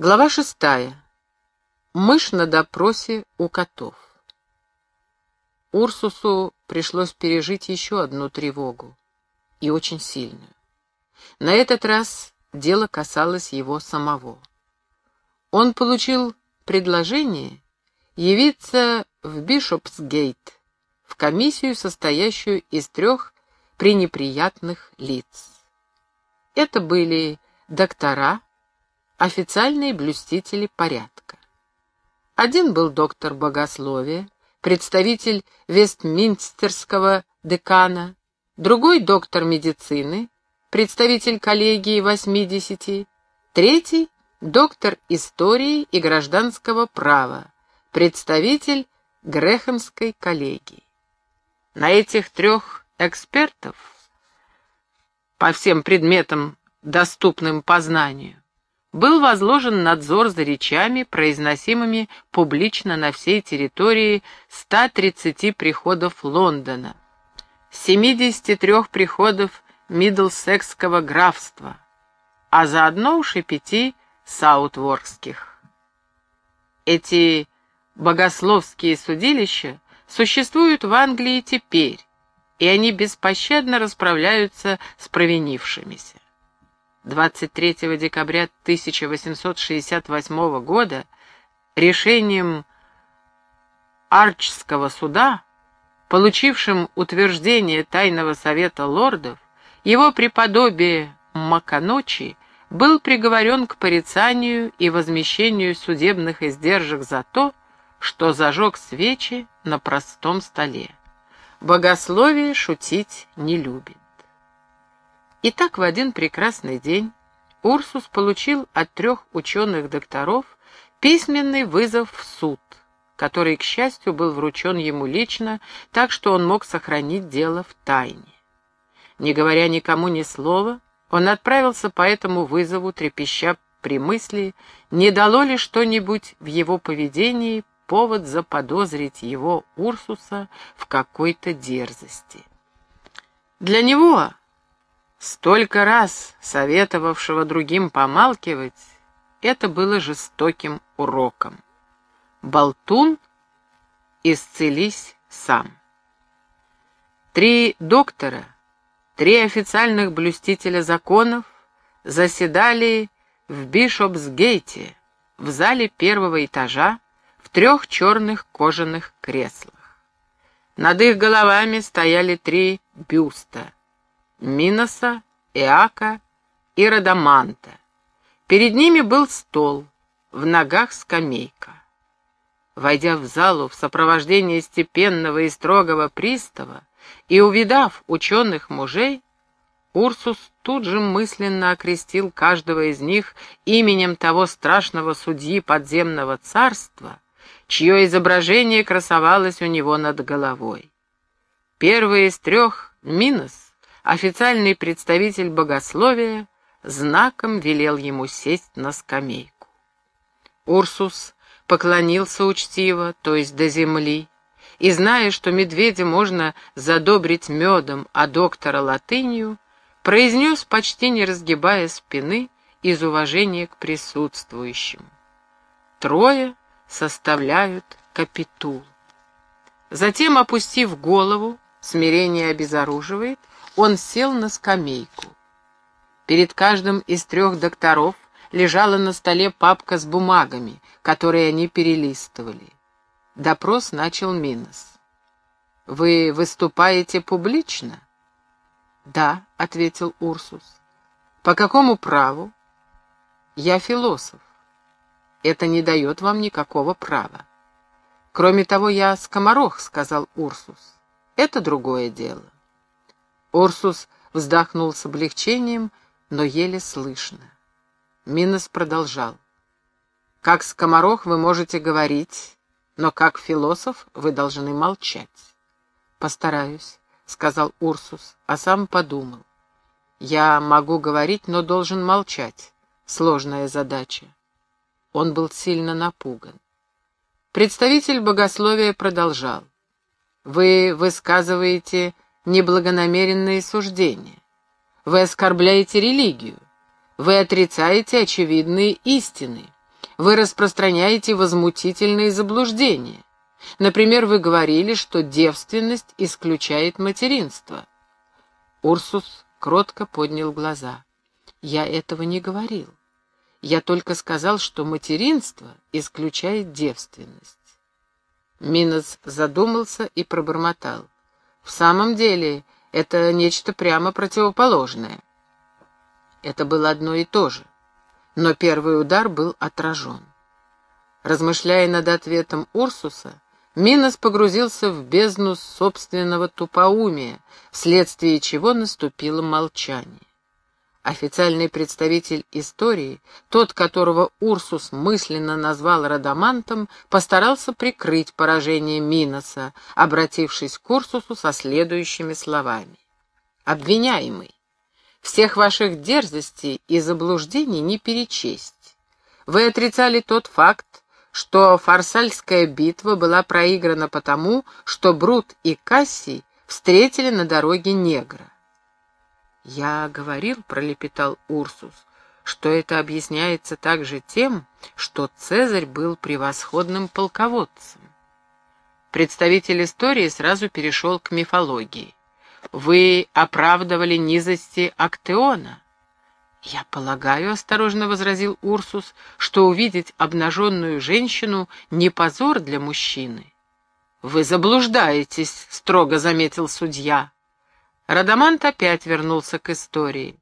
Глава шестая. Мышь на допросе у котов. Урсусу пришлось пережить еще одну тревогу, и очень сильную. На этот раз дело касалось его самого. Он получил предложение явиться в Бишопсгейт, в комиссию, состоящую из трех пренеприятных лиц. Это были доктора, официальные блюстители порядка. Один был доктор богословия, представитель Вестминстерского декана, другой доктор медицины, представитель коллегии 80, третий — доктор истории и гражданского права, представитель Грехемской коллегии. На этих трех экспертов по всем предметам, доступным познанию, был возложен надзор за речами, произносимыми публично на всей территории 130 приходов Лондона, 73 приходов Мидлсекского графства, а заодно уж и пяти саутворкских. Эти богословские судилища существуют в Англии теперь, и они беспощадно расправляются с провинившимися. 23 декабря 1868 года решением Арчского суда, получившим утверждение Тайного Совета Лордов, его преподобие Маканочи был приговорен к порицанию и возмещению судебных издержек за то, что зажег свечи на простом столе. Богословие шутить не любит. И так в один прекрасный день Урсус получил от трех ученых-докторов письменный вызов в суд, который, к счастью, был вручен ему лично, так что он мог сохранить дело в тайне. Не говоря никому ни слова, он отправился по этому вызову, трепеща при мысли, не дало ли что-нибудь в его поведении повод заподозрить его, Урсуса, в какой-то дерзости. Для него столько раз советовавшего другим помалкивать, это было жестоким уроком. Болтун, исцелись сам. Три доктора, три официальных блюстителя законов заседали в Бишопсгейте, в зале первого этажа, в трех черных кожаных креслах. Над их головами стояли три бюста — Миноса, Иака и Радаманта. Перед ними был стол, в ногах скамейка. Войдя в залу в сопровождении степенного и строгого пристава и увидав ученых мужей, Урсус тут же мысленно окрестил каждого из них именем того страшного судьи подземного царства, чье изображение красовалось у него над головой. Первый из трех, Минос, официальный представитель богословия знаком велел ему сесть на скамейку. Урсус поклонился учтиво, то есть до земли, и, зная, что медведя можно задобрить медом, а доктора латынью, произнес, почти не разгибая спины, из уважения к присутствующим. Трое составляют капитул. Затем, опустив голову, смирение обезоруживает, он сел на скамейку. Перед каждым из трех докторов лежала на столе папка с бумагами, которые они перелистывали. Допрос начал Минос. «Вы выступаете публично?» «Да», — ответил Урсус. «По какому праву?» «Я философ. Это не дает вам никакого права. Кроме того, я скоморох», — сказал Урсус. «Это другое дело». Урсус вздохнул с облегчением, но еле слышно. Минос продолжал. «Как скоморох вы можете говорить, но как философ вы должны молчать». «Постараюсь», — сказал Урсус, а сам подумал. «Я могу говорить, но должен молчать. Сложная задача». Он был сильно напуган. Представитель богословия продолжал. «Вы высказываете неблагонамеренные суждения. Вы оскорбляете религию. Вы отрицаете очевидные истины. вы распространяете возмутительные заблуждения. Например, вы говорили, что девственность исключает материнство. Урсус кротко поднял глаза. Я этого не говорил. Я только сказал, что материнство исключает девственность. Минос задумался и пробормотал. В самом деле, это нечто прямо противоположное. Это было одно и то же, но первый удар был отражен. Размышляя над ответом Урсуса, Минос погрузился в бездну собственного тупоумия, вследствие чего наступило молчание. Официальный представитель истории, тот, которого Урсус мысленно назвал Радамантом, постарался прикрыть поражение Миноса, обратившись к Урсусу со следующими словами. «Обвиняемый, всех ваших дерзостей и заблуждений не перечесть. Вы отрицали тот факт, что Фарсальская битва была проиграна потому, что Брут и Кассий встретили на дороге негра. «Я говорил», — пролепетал Урсус, — «что это объясняется также тем, что Цезарь был превосходным полководцем». Представитель истории сразу перешел к мифологии. «Вы оправдывали низости Актеона». «Я полагаю», — осторожно возразил Урсус, «что увидеть обнаженную женщину не позор для мужчины». «Вы заблуждаетесь», — строго заметил судья. Радамант опять вернулся к истории.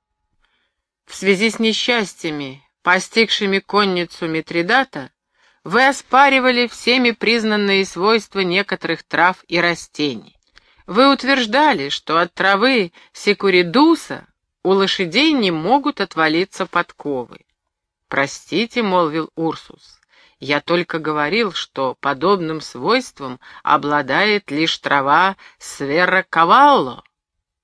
В связи с несчастьями, постигшими конницу Митридата, вы оспаривали всеми признанные свойства некоторых трав и растений. Вы утверждали, что от травы секуридуса у лошадей не могут отвалиться подковы. «Простите», — молвил Урсус, — «я только говорил, что подобным свойством обладает лишь трава сверокавалло.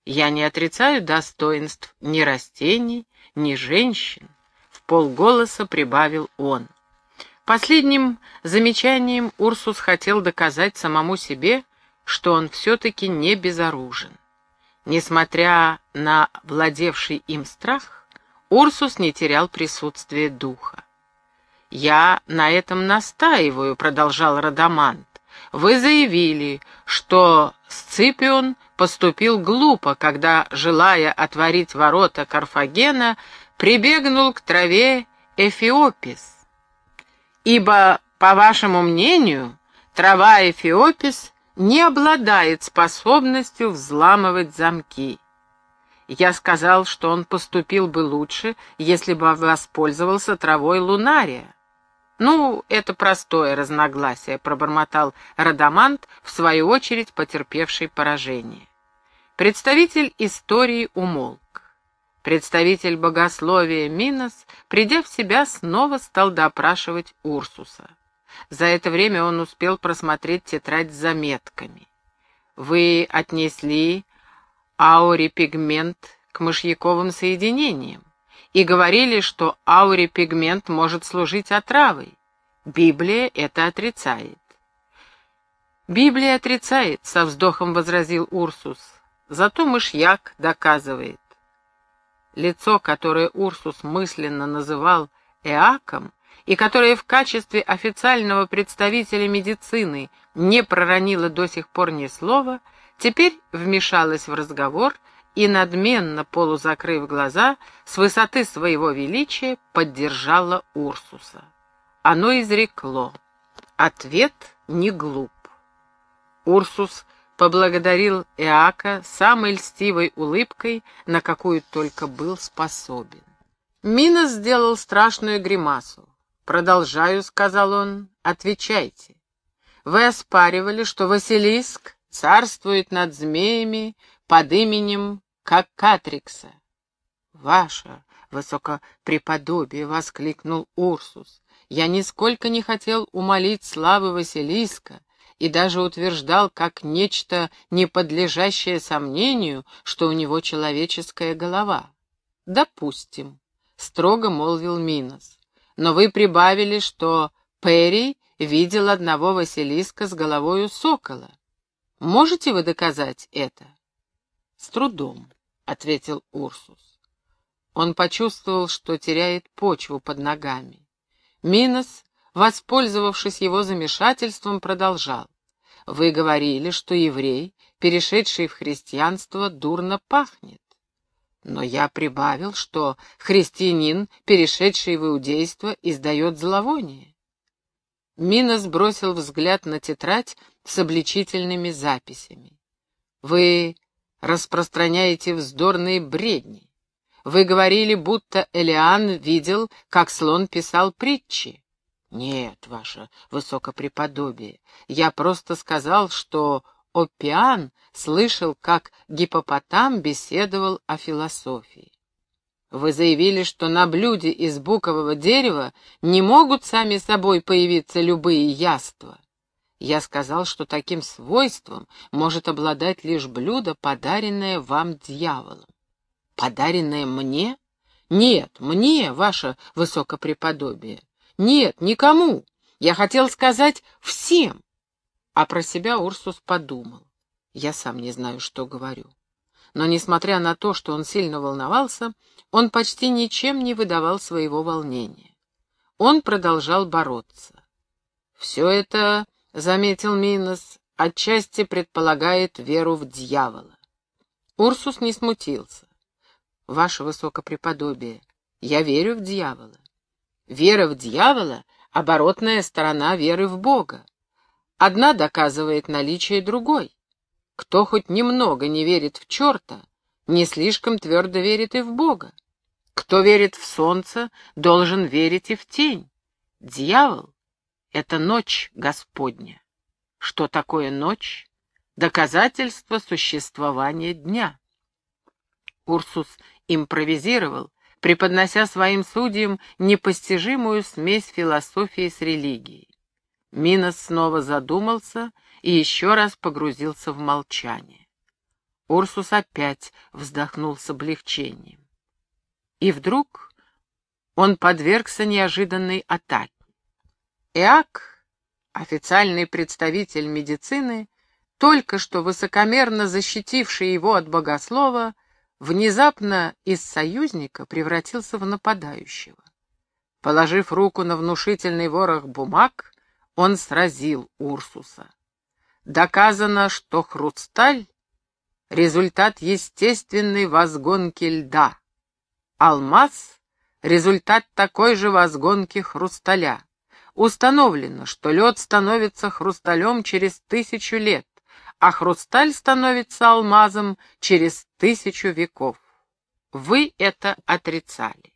Я не отрицаю достоинств ни растений, ни женщин», — в полголоса прибавил он. Последним замечанием Урсус хотел доказать самому себе, что он все-таки не безоружен. Несмотря на владевший им страх, Урсус не терял присутствие духа. «Я на этом настаиваю», — продолжал Радамант. «Вы заявили, что Сципион поступил глупо, когда, желая отворить ворота Карфагена, прибегнул к траве Эфиопис. Ибо, по вашему мнению, трава Эфиопис не обладает способностью взламывать замки. Я сказал, что он поступил бы лучше, если бы воспользовался травой лунария. «Ну, это простое разногласие», — пробормотал Радамант, в свою очередь потерпевший поражение. Представитель истории умолк. Представитель богословия Минос, придя в себя, снова стал допрашивать Урсуса. За это время он успел просмотреть тетрадь с заметками. Вы отнесли аурипигмент к мышьяковым соединениям и говорили, что аурипигмент может служить отравой. Библия это отрицает. «Библия отрицает», — со вздохом возразил Урсус. «Зато мышьяк доказывает». Лицо, которое Урсус мысленно называл Эаком, и которая в качестве официального представителя медицины не проронила до сих пор ни слова, теперь вмешалась в разговор и, надменно полузакрыв глаза, с высоты своего величия поддержала Урсуса. Оно изрекло. Ответ не глуп. Урсус поблагодарил Эака самой льстивой улыбкой, на какую только был способен. Мина сделал страшную гримасу. «Продолжаю», — сказал он, — «отвечайте. Вы оспаривали, что Василиск царствует над змеями под именем Какатрикса». «Ваше высокопреподобие!» — воскликнул Урсус. «Я нисколько не хотел умолить славы Василиска и даже утверждал, как нечто неподлежащее сомнению, что у него человеческая голова». «Допустим», — строго молвил Минос но вы прибавили, что Перри видел одного Василиска с головою сокола. Можете вы доказать это? С трудом, — ответил Урсус. Он почувствовал, что теряет почву под ногами. Минос воспользовавшись его замешательством, продолжал. «Вы говорили, что еврей, перешедший в христианство, дурно пахнет. Но я прибавил, что христианин, перешедший в иудейство, издает зловоние. Мина сбросил взгляд на тетрадь с обличительными записями. «Вы распространяете вздорные бредни. Вы говорили, будто Элиан видел, как слон писал притчи. Нет, ваше высокопреподобие, я просто сказал, что Опиан слышал, как гипопотам беседовал о философии. Вы заявили, что на блюде из букового дерева не могут сами собой появиться любые яства. Я сказал, что таким свойством может обладать лишь блюдо, подаренное вам дьяволом. Подаренное мне? Нет, мне, ваше высокопреподобие. Нет, никому. Я хотел сказать всем. А про себя Урсус подумал. Я сам не знаю, что говорю. Но, несмотря на то, что он сильно волновался, он почти ничем не выдавал своего волнения. Он продолжал бороться. Все это, — заметил Минос, — отчасти предполагает веру в дьявола. Урсус не смутился. «Ваше высокопреподобие, я верю в дьявола. Вера в дьявола — оборотная сторона веры в Бога. Одна доказывает наличие другой. Кто хоть немного не верит в черта, не слишком твердо верит и в Бога. Кто верит в солнце, должен верить и в тень. Дьявол — это ночь Господня. Что такое ночь? Доказательство существования дня. Урсус импровизировал, преподнося своим судьям непостижимую смесь философии с религией. Минос снова задумался и еще раз погрузился в молчание. Урсус опять вздохнул с облегчением. И вдруг он подвергся неожиданной атаке. Эак, официальный представитель медицины, только что высокомерно защитивший его от богослова, внезапно из союзника превратился в нападающего. Положив руку на внушительный ворох бумаг, он сразил Урсуса. Доказано, что хрусталь — результат естественной возгонки льда. Алмаз — результат такой же возгонки хрусталя. Установлено, что лед становится хрусталем через тысячу лет, а хрусталь становится алмазом через тысячу веков. Вы это отрицали.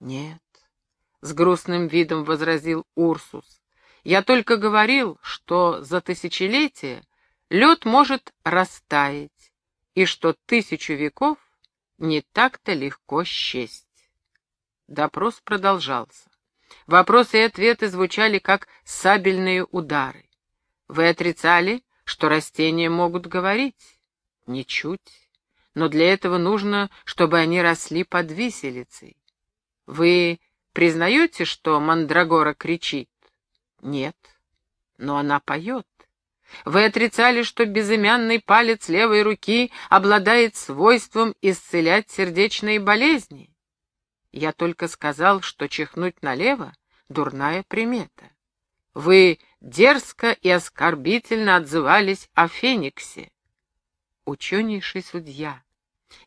Нет, — с грустным видом возразил Урсус. Я только говорил, что за тысячелетия лед может растаять, и что тысячу веков не так-то легко счесть. Допрос продолжался. Вопросы и ответы звучали как сабельные удары. Вы отрицали, что растения могут говорить? Ничуть. Но для этого нужно, чтобы они росли под виселицей. Вы признаете, что мандрагора кричит? Нет, но она поет. Вы отрицали, что безымянный палец левой руки обладает свойством исцелять сердечные болезни. Я только сказал, что чихнуть налево — дурная примета. Вы дерзко и оскорбительно отзывались о Фениксе. Ученейший судья,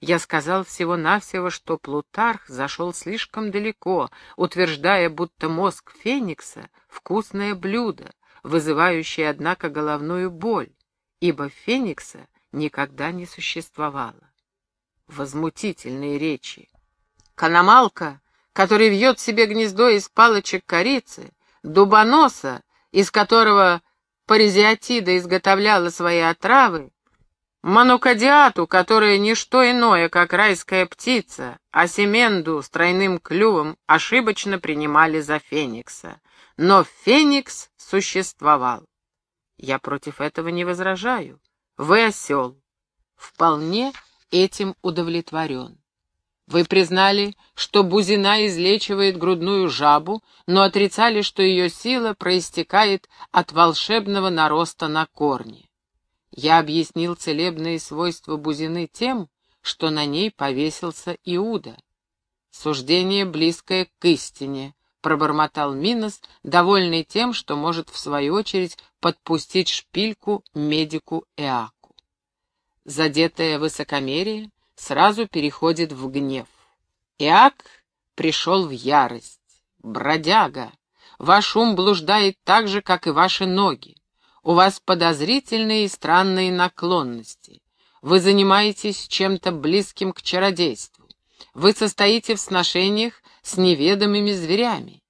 я сказал всего-навсего, что Плутарх зашел слишком далеко, утверждая, будто мозг Феникса — вкусное блюдо, вызывающее, однако, головную боль, ибо Феникса никогда не существовало. Возмутительные речи. Канамалка, который вьет себе гнездо из палочек корицы, дубоноса, из которого паризиатида изготовляла свои отравы, Манукадиату, которая не что иное, как райская птица, а Семенду с тройным клювом ошибочно принимали за Феникса. Но Феникс существовал. Я против этого не возражаю. Вы осел. Вполне этим удовлетворен. Вы признали, что бузина излечивает грудную жабу, но отрицали, что ее сила проистекает от волшебного нароста на корне. Я объяснил целебные свойства бузины тем, что на ней повесился Иуда. Суждение близкое к истине, — пробормотал Минос, довольный тем, что может, в свою очередь, подпустить шпильку медику Эаку. Задетое высокомерие сразу переходит в гнев. Иак пришел в ярость. «Бродяга! Ваш ум блуждает так же, как и ваши ноги. У вас подозрительные и странные наклонности. Вы занимаетесь чем-то близким к чародейству. Вы состоите в сношениях с неведомыми зверями.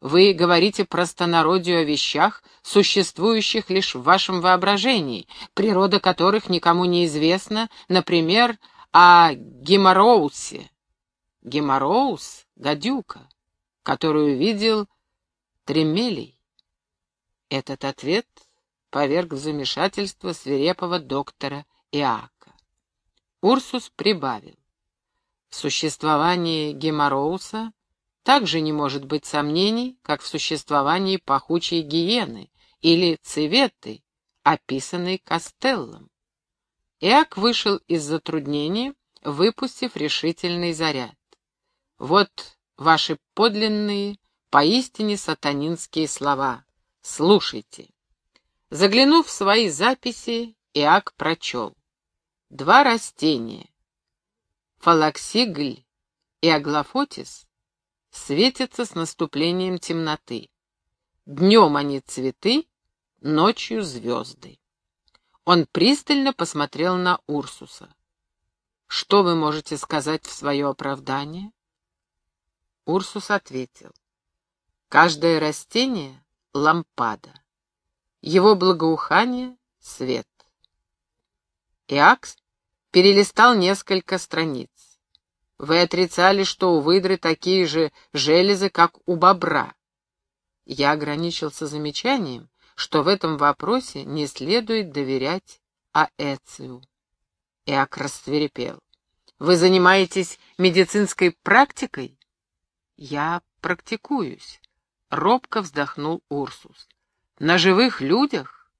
Вы говорите простонародью о вещах, существующих лишь в вашем воображении, природа которых никому не известна, например, о Гемороусе. Гемороус — гадюка, которую видел Тремелий. Этот ответ поверг в замешательство свирепого доктора Иака. Урсус прибавил. В существовании Гемороуса также не может быть сомнений, как в существовании пахучей гиены или цеветы, описанной Костеллом. Иак вышел из затруднения, выпустив решительный заряд. Вот ваши подлинные, поистине сатанинские слова. Слушайте. Заглянув в свои записи, Иак прочел. Два растения, фалаксигль и аглофотис, светятся с наступлением темноты. Днем они цветы, ночью звезды. Он пристально посмотрел на Урсуса. «Что вы можете сказать в свое оправдание?» Урсус ответил. «Каждое растение — лампада. Его благоухание — свет». Иакс перелистал несколько страниц. Вы отрицали, что у выдры такие же железы, как у бобра. Я ограничился замечанием, что в этом вопросе не следует доверять Аэцию. Иак расцверепел. Вы занимаетесь медицинской практикой? Я практикуюсь. Робко вздохнул Урсус. На живых людях?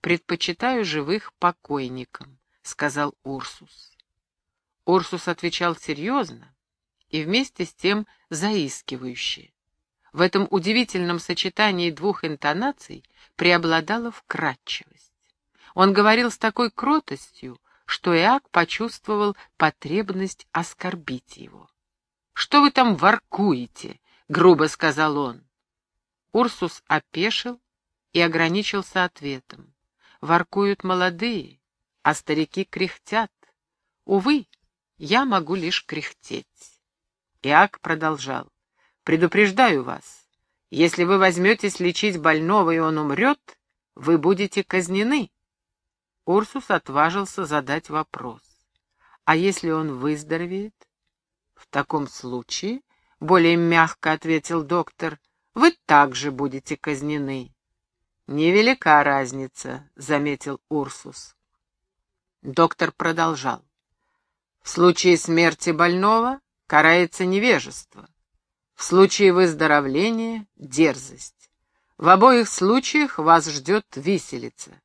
Предпочитаю живых покойникам, сказал Урсус. Урсус отвечал серьезно и вместе с тем заискивающе. В этом удивительном сочетании двух интонаций преобладала вкрадчивость. Он говорил с такой кротостью, что Иак почувствовал потребность оскорбить его. «Что вы там воркуете?» — грубо сказал он. Урсус опешил и ограничился ответом. «Воркуют молодые, а старики кряхтят. Увы, я могу лишь кряхтеть». Иак продолжал. «Предупреждаю вас, если вы возьметесь лечить больного, и он умрет, вы будете казнены». Урсус отважился задать вопрос. «А если он выздоровеет?» «В таком случае, — более мягко ответил доктор, — вы также будете казнены». «Невелика разница», — заметил Урсус. Доктор продолжал. «В случае смерти больного карается невежество, в случае выздоровления — дерзость. В обоих случаях вас ждет виселица».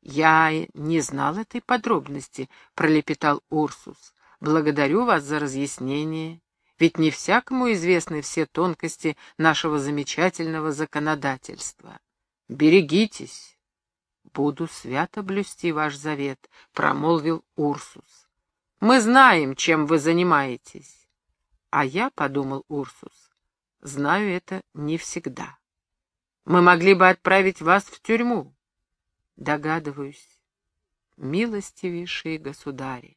«Я не знал этой подробности», — пролепетал Урсус. Благодарю вас за разъяснение, ведь не всякому известны все тонкости нашего замечательного законодательства. Берегитесь. Буду свято блюсти ваш завет, промолвил Урсус. Мы знаем, чем вы занимаетесь. А я, подумал Урсус, знаю это не всегда. Мы могли бы отправить вас в тюрьму. Догадываюсь, милостивейшие государи.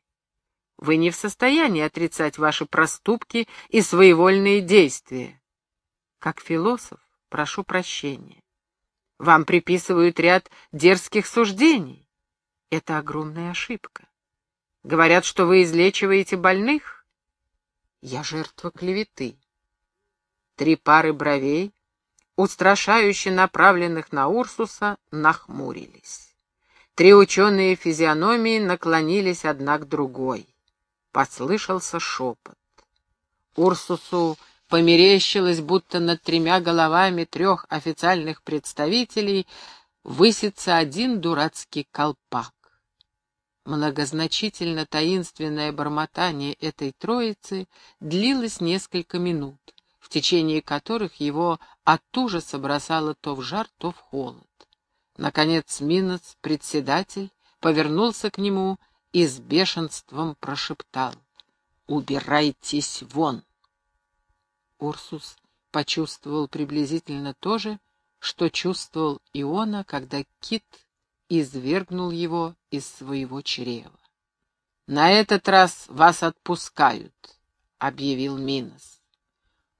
Вы не в состоянии отрицать ваши проступки и своевольные действия. Как философ, прошу прощения. Вам приписывают ряд дерзких суждений. Это огромная ошибка. Говорят, что вы излечиваете больных. Я жертва клеветы. Три пары бровей, устрашающе направленных на Урсуса, нахмурились. Три ученые физиономии наклонились одна к другой. Послышался шепот. Урсусу померещилось, будто над тремя головами трех официальных представителей высится один дурацкий колпак. Многозначительно таинственное бормотание этой троицы длилось несколько минут, в течение которых его от ужаса бросало то в жар, то в холод. Наконец Минос, председатель, повернулся к нему и с бешенством прошептал «Убирайтесь вон!» Урсус почувствовал приблизительно то же, что чувствовал Иона, когда кит извергнул его из своего чрева. «На этот раз вас отпускают», — объявил Минос.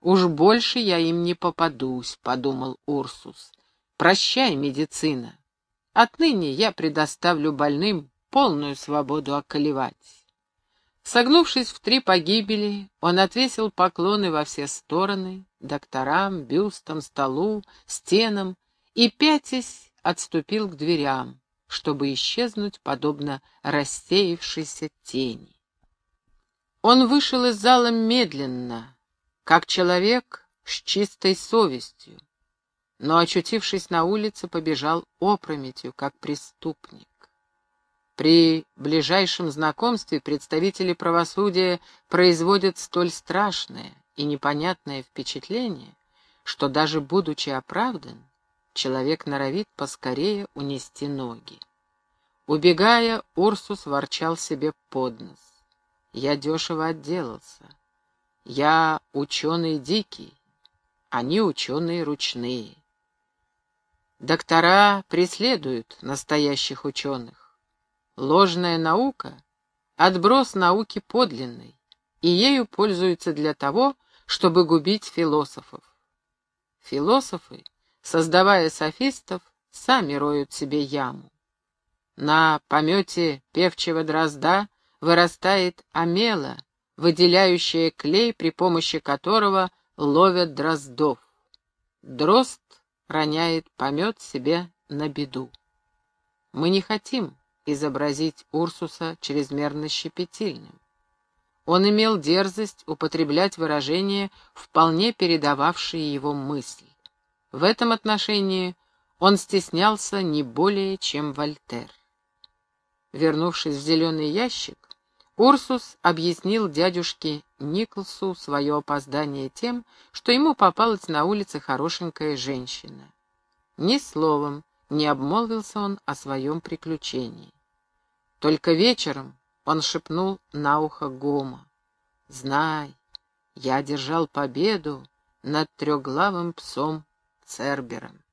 «Уж больше я им не попадусь», — подумал Урсус. «Прощай, медицина. Отныне я предоставлю больным полную свободу околевать». Согнувшись в три погибели, он отвесил поклоны во все стороны, докторам, бюстам, столу, стенам, и, пятясь, отступил к дверям, чтобы исчезнуть, подобно рассеявшейся тени. Он вышел из зала медленно, как человек с чистой совестью, но, очутившись на улице, побежал опрометью, как преступник. При ближайшем знакомстве представители правосудия производят столь страшное и непонятное впечатление, что даже будучи оправдан, человек норовит поскорее унести ноги. Убегая, Урсус ворчал себе под нос. «Я дешево отделался. Я ученый дикий, они ученые ручные. Доктора преследуют настоящих ученых. Ложная наука — отброс науки подлинной, и ею пользуются для того, чтобы губить философов. Философы, создавая софистов, сами роют себе яму. На помете певчего дрозда вырастает омела, выделяющая клей, при помощи которого ловят дроздов. Дрозд роняет помет себе на беду. Мы не хотим, изобразить Урсуса чрезмерно щепетильным. Он имел дерзость употреблять выражения, вполне передававшие его мысль. В этом отношении он стеснялся не более, чем Вольтер. Вернувшись в зеленый ящик, Урсус объяснил дядюшке Николсу свое опоздание тем, что ему попалась на улице хорошенькая женщина. Ни словом не обмолвился он о своем приключении. Только вечером он шепнул на ухо Гома. «Знай, я держал победу над трехглавым псом Цербером».